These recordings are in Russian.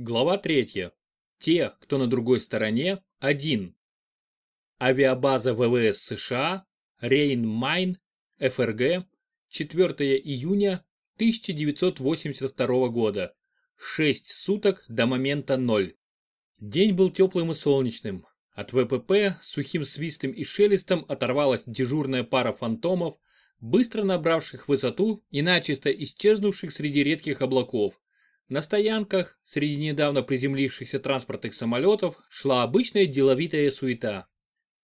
Глава 3. Те, кто на другой стороне, один. Авиабаза ВВС США, Рейн-Майн, ФРГ, 4 июня 1982 года. 6 суток до момента 0. День был теплым и солнечным. От ВПП с сухим свистом и шелестом оторвалась дежурная пара фантомов, быстро набравших высоту и начисто исчезнувших среди редких облаков. На стоянках, среди недавно приземлившихся транспортных самолетов, шла обычная деловитая суета.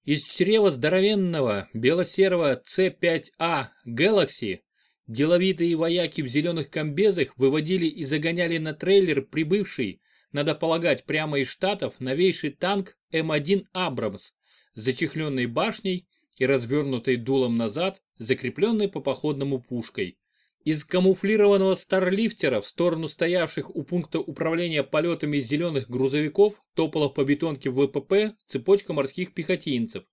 Из чрева здоровенного бело-серого C5A Galaxy деловитые вояки в зеленых комбезах выводили и загоняли на трейлер прибывший, надо полагать, прямо из Штатов новейший танк М1 Абрамс с зачехленной башней и развернутой дулом назад, закрепленной по походному пушкой. Из камуфлированного старлифтера в сторону стоявших у пункта управления полетами зеленых грузовиков топала по бетонке ВПП цепочка морских пехотинцев.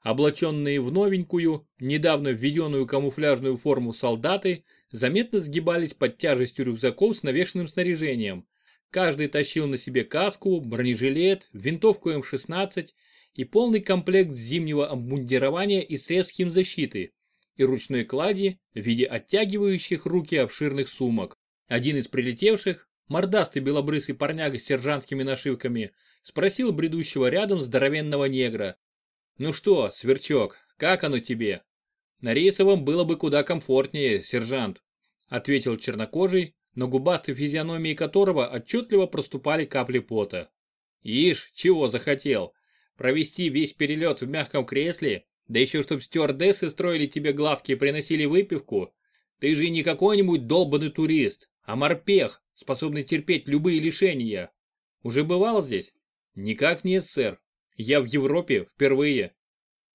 Облаченные в новенькую, недавно введенную камуфляжную форму солдаты заметно сгибались под тяжестью рюкзаков с навешенным снаряжением. Каждый тащил на себе каску, бронежилет, винтовку М-16 и полный комплект зимнего обмундирования и средств химзащиты и ручной клади в виде оттягивающих руки обширных сумок. Один из прилетевших, мордастый белобрысый парняга с сержантскими нашивками, спросил бредущего рядом здоровенного негра. «Ну что, сверчок, как оно тебе?» «На рейсовом было бы куда комфортнее, сержант», ответил чернокожий, на губастой физиономии которого отчетливо проступали капли пота. «Ишь, чего захотел? Провести весь перелет в мягком кресле да еще чтоб стюардессы строили тебе глазки и приносили выпивку. Ты же не какой-нибудь долбанный турист, а морпех, способный терпеть любые лишения. Уже бывал здесь? Никак нет, сэр. Я в Европе впервые.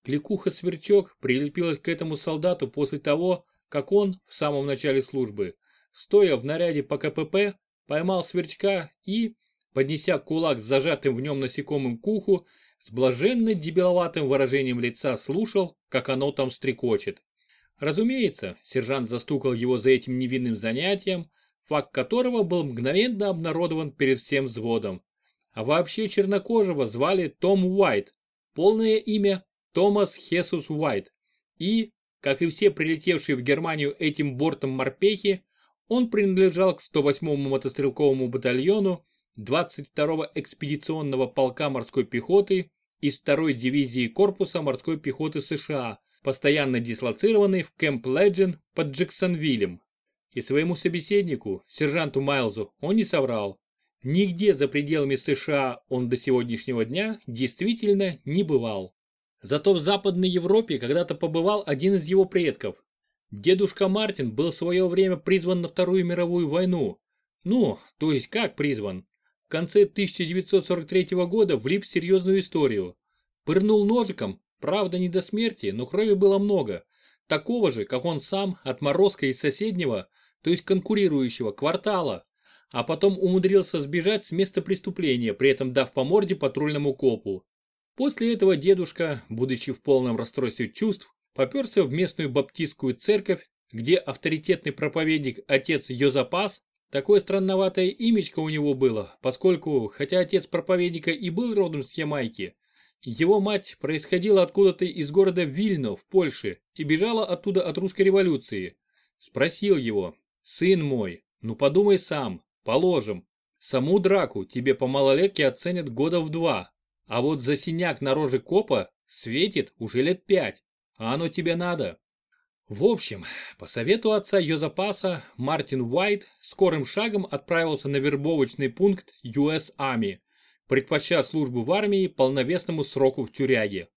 Кликуха-сверчок прилепилась к этому солдату после того, как он в самом начале службы, стоя в наряде по КПП, поймал сверчка и, поднеся кулак с зажатым в нем насекомым к уху, с блаженно дебиловатым выражением лица слушал, как оно там стрекочет. Разумеется, сержант застукал его за этим невинным занятием, факт которого был мгновенно обнародован перед всем взводом. А вообще чернокожего звали Том Уайт, полное имя Томас Хесус Уайт. И, как и все прилетевшие в Германию этим бортом морпехи, он принадлежал к 108-му мотострелковому батальону 22-го экспедиционного полка морской пехоты из 2-й дивизии корпуса морской пехоты США, постоянно дислоцированный в Кэмп Леджин под Джексонвиллем. И своему собеседнику, сержанту Майлзу, он не соврал. Нигде за пределами США он до сегодняшнего дня действительно не бывал. Зато в Западной Европе когда-то побывал один из его предков. Дедушка Мартин был в свое время призван на Вторую мировую войну. Ну, то есть как призван? В конце 1943 года влип в серьезную историю. Пырнул ножиком, правда не до смерти, но крови было много. Такого же, как он сам, отморозка из соседнего, то есть конкурирующего квартала. А потом умудрился сбежать с места преступления, при этом дав по морде патрульному копу. После этого дедушка, будучи в полном расстройстве чувств, поперся в местную баптистскую церковь, где авторитетный проповедник отец Йозапас Такое странноватое имечко у него было, поскольку, хотя отец проповедника и был родом с Ямайки, его мать происходила откуда-то из города Вильно в Польше и бежала оттуда от русской революции. Спросил его, сын мой, ну подумай сам, положим, саму драку тебе по малолетке оценят года в два, а вот за синяк на роже копа светит уже лет пять, а оно тебе надо. В общем, по совету отца Йозапаса, Мартин Уайт скорым шагом отправился на вербовочный пункт US Army, предпочтя службу в армии полновесному сроку в тюряге.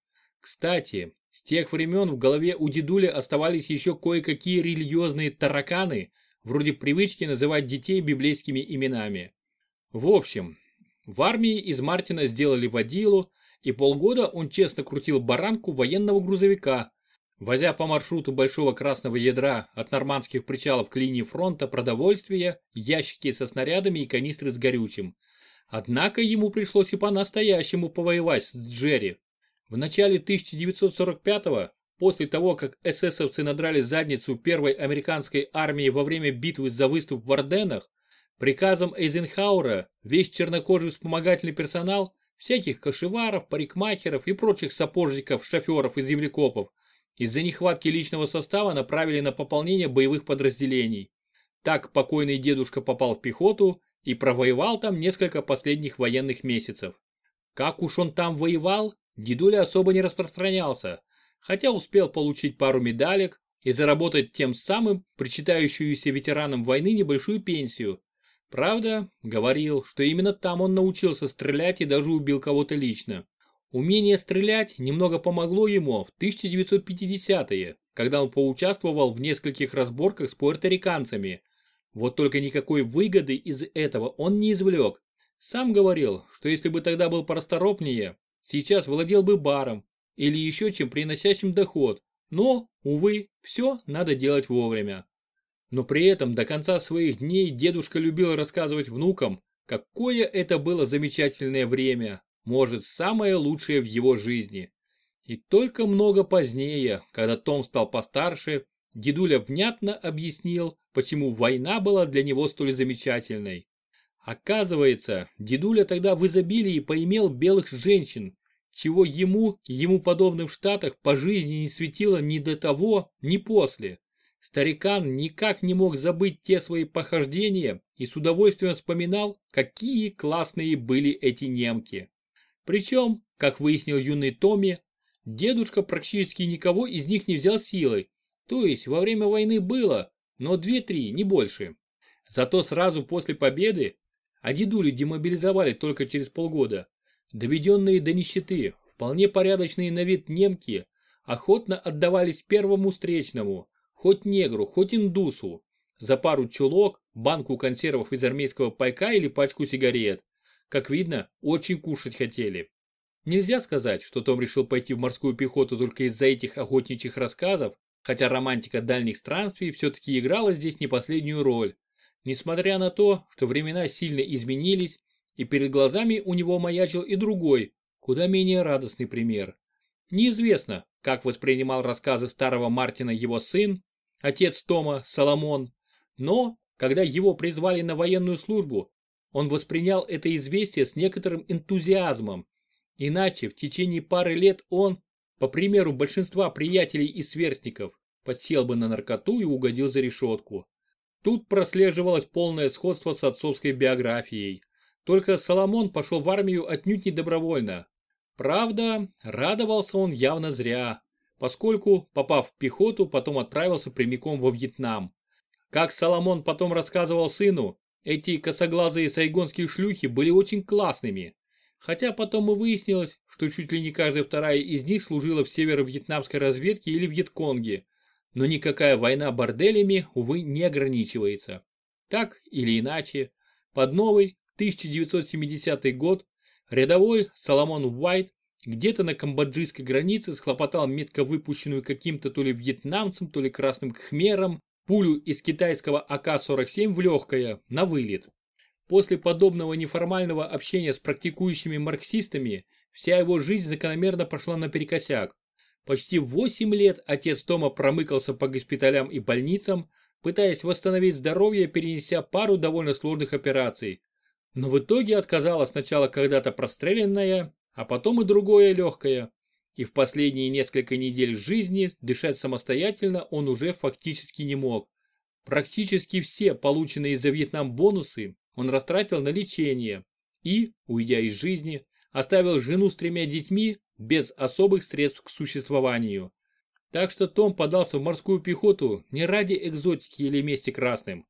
Кстати, с тех времен в голове у дедули оставались еще кое-какие религиозные тараканы, вроде привычки называть детей библейскими именами. В общем, в армии из Мартина сделали водилу, и полгода он честно крутил баранку военного грузовика, возя по маршруту большого красного ядра от нормандских причалов к линии фронта продовольствия, ящики со снарядами и канистры с горючим. Однако ему пришлось и по-настоящему повоевать с Джерри. В начале 1945-го, после того, как эсэсовцы надрали задницу первой американской армии во время битвы за выступ в Орденах, Приказом Эйзенхауэра весь чернокожий вспомогательный персонал, всяких кошеваров, парикмахеров и прочих сапожников, шоферов и землекопов, из-за нехватки личного состава направили на пополнение боевых подразделений. Так покойный дедушка попал в пехоту и провоевал там несколько последних военных месяцев. Как уж он там воевал, дедуля особо не распространялся, хотя успел получить пару медалек и заработать тем самым причитающуюся ветеранам войны небольшую пенсию. Правда, говорил, что именно там он научился стрелять и даже убил кого-то лично. Умение стрелять немного помогло ему в 1950-е, когда он поучаствовал в нескольких разборках с пуэрториканцами. Вот только никакой выгоды из этого он не извлек. Сам говорил, что если бы тогда был порасторопнее, сейчас владел бы баром или еще чем приносящим доход. Но, увы, все надо делать вовремя. Но при этом до конца своих дней дедушка любил рассказывать внукам, какое это было замечательное время, может самое лучшее в его жизни. И только много позднее, когда Том стал постарше, дедуля внятно объяснил, почему война была для него столь замечательной. Оказывается, дедуля тогда в изобилии поимел белых женщин, чего ему и ему подобным в Штатах по жизни не светило ни до того, ни после. Старикан никак не мог забыть те свои похождения и с удовольствием вспоминал, какие классные были эти немки. Причем, как выяснил юный Томми, дедушка практически никого из них не взял силой, то есть во время войны было, но две-три, не больше. Зато сразу после победы, а дедули демобилизовали только через полгода, доведенные до нищеты, вполне порядочные на вид немки охотно отдавались первому встречному, хоть негру, хоть индусу, за пару чулок, банку консервов из армейского пайка или пачку сигарет. Как видно, очень кушать хотели. Нельзя сказать, что Том решил пойти в морскую пехоту только из-за этих охотничьих рассказов, хотя романтика дальних странствий все-таки играла здесь не последнюю роль. Несмотря на то, что времена сильно изменились, и перед глазами у него маячил и другой, куда менее радостный пример. Неизвестно, как воспринимал рассказы старого Мартина его сын, отец Тома, Соломон. Но, когда его призвали на военную службу, он воспринял это известие с некоторым энтузиазмом. Иначе в течение пары лет он, по примеру большинства приятелей и сверстников, подсел бы на наркоту и угодил за решетку. Тут прослеживалось полное сходство с отцовской биографией. Только Соломон пошел в армию отнюдь не добровольно. Правда, радовался он явно зря поскольку, попав в пехоту, потом отправился прямиком во Вьетнам. Как Соломон потом рассказывал сыну, эти косоглазые сайгонские шлюхи были очень классными. Хотя потом и выяснилось, что чуть ли не каждая вторая из них служила в северо-вьетнамской разведке или Вьетконге. Но никакая война борделями, увы, не ограничивается. Так или иначе, под новый 1970 год рядовой Соломон Уайт где-то на камбоджийской границе схлопотал метко выпущенную каким-то то ли вьетнамцем, то ли красным кхмером пулю из китайского АК-47 в легкое, на вылет. После подобного неформального общения с практикующими марксистами вся его жизнь закономерно прошла наперекосяк. Почти 8 лет отец Тома промыкался по госпиталям и больницам, пытаясь восстановить здоровье, перенеся пару довольно сложных операций. Но в итоге отказала сначала когда-то простреленная, а потом и другое легкое. И в последние несколько недель жизни дышать самостоятельно он уже фактически не мог. Практически все полученные за Вьетнам бонусы он растратил на лечение и, уйдя из жизни, оставил жену с тремя детьми без особых средств к существованию. Так что Том подался в морскую пехоту не ради экзотики или мести красным.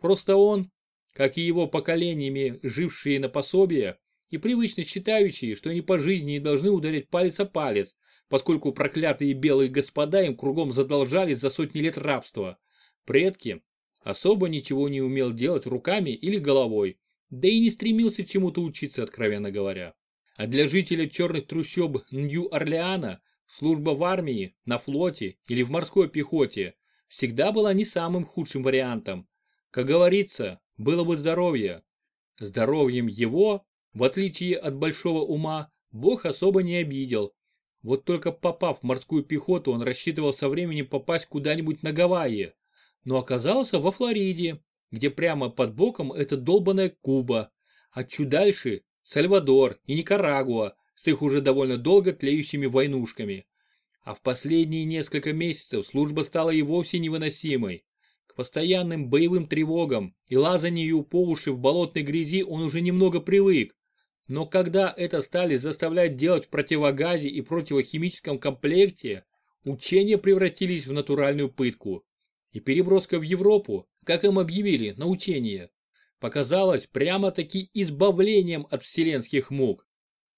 Просто он, как и его поколениями, жившие на пособие, и привычно считающие, что они по жизни не должны ударять палец о палец, поскольку проклятые белые господа им кругом задолжали за сотни лет рабства. Предки особо ничего не умел делать руками или головой, да и не стремился чему-то учиться, откровенно говоря. А для жителя черных трущоб Нью-Орлеана служба в армии, на флоте или в морской пехоте всегда была не самым худшим вариантом. Как говорится, было бы здоровье. Здоровьем его в отличие от большого ума, Бог особо не обидел. Вот только попав в морскую пехоту, он рассчитывал со временем попасть куда-нибудь на Гавайи. Но оказался во Флориде, где прямо под боком это долбаная Куба, а чуть дальше Сальвадор и Никарагуа с их уже довольно долго тлеющими войнушками. А в последние несколько месяцев служба стала и вовсе невыносимой. К постоянным боевым тревогам и лазанию по уши в болотной грязи он уже немного привык. Но когда это стали заставлять делать в противогазе и противохимическом комплекте, учения превратились в натуральную пытку. И переброска в Европу, как им объявили, на учение, показалась прямо-таки избавлением от вселенских мук.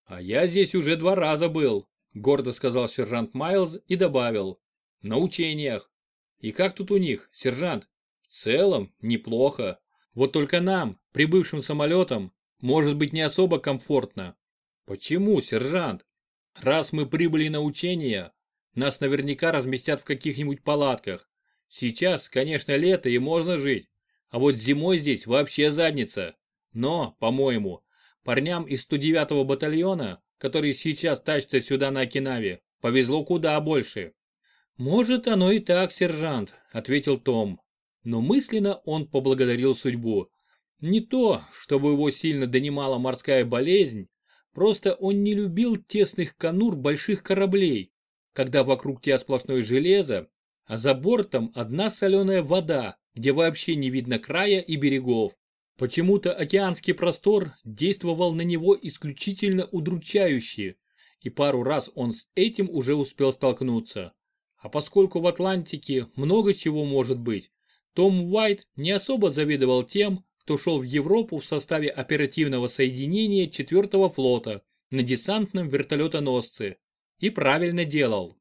«А я здесь уже два раза был», — гордо сказал сержант Майлз и добавил. «На учениях. И как тут у них, сержант? В целом, неплохо. Вот только нам, прибывшим самолетом, может быть не особо комфортно. Почему, сержант? Раз мы прибыли на учения, нас наверняка разместят в каких-нибудь палатках. Сейчас, конечно, лето и можно жить, а вот зимой здесь вообще задница. Но, по-моему, парням из 109-го батальона, которые сейчас тащатся сюда на Окинаве, повезло куда больше. «Может, оно и так, сержант», — ответил Том. Но мысленно он поблагодарил судьбу. Не то, чтобы его сильно донимала морская болезнь, просто он не любил тесных конур больших кораблей, когда вокруг тебя сплошное железо, а за бортом одна соленая вода, где вообще не видно края и берегов. Почему-то океанский простор действовал на него исключительно удручающе, и пару раз он с этим уже успел столкнуться. А поскольку в Атлантике много чего может быть, Том Уайт не особо завидовал тем, кто шел в Европу в составе оперативного соединения 4-го флота на десантном вертолетоносце. И правильно делал.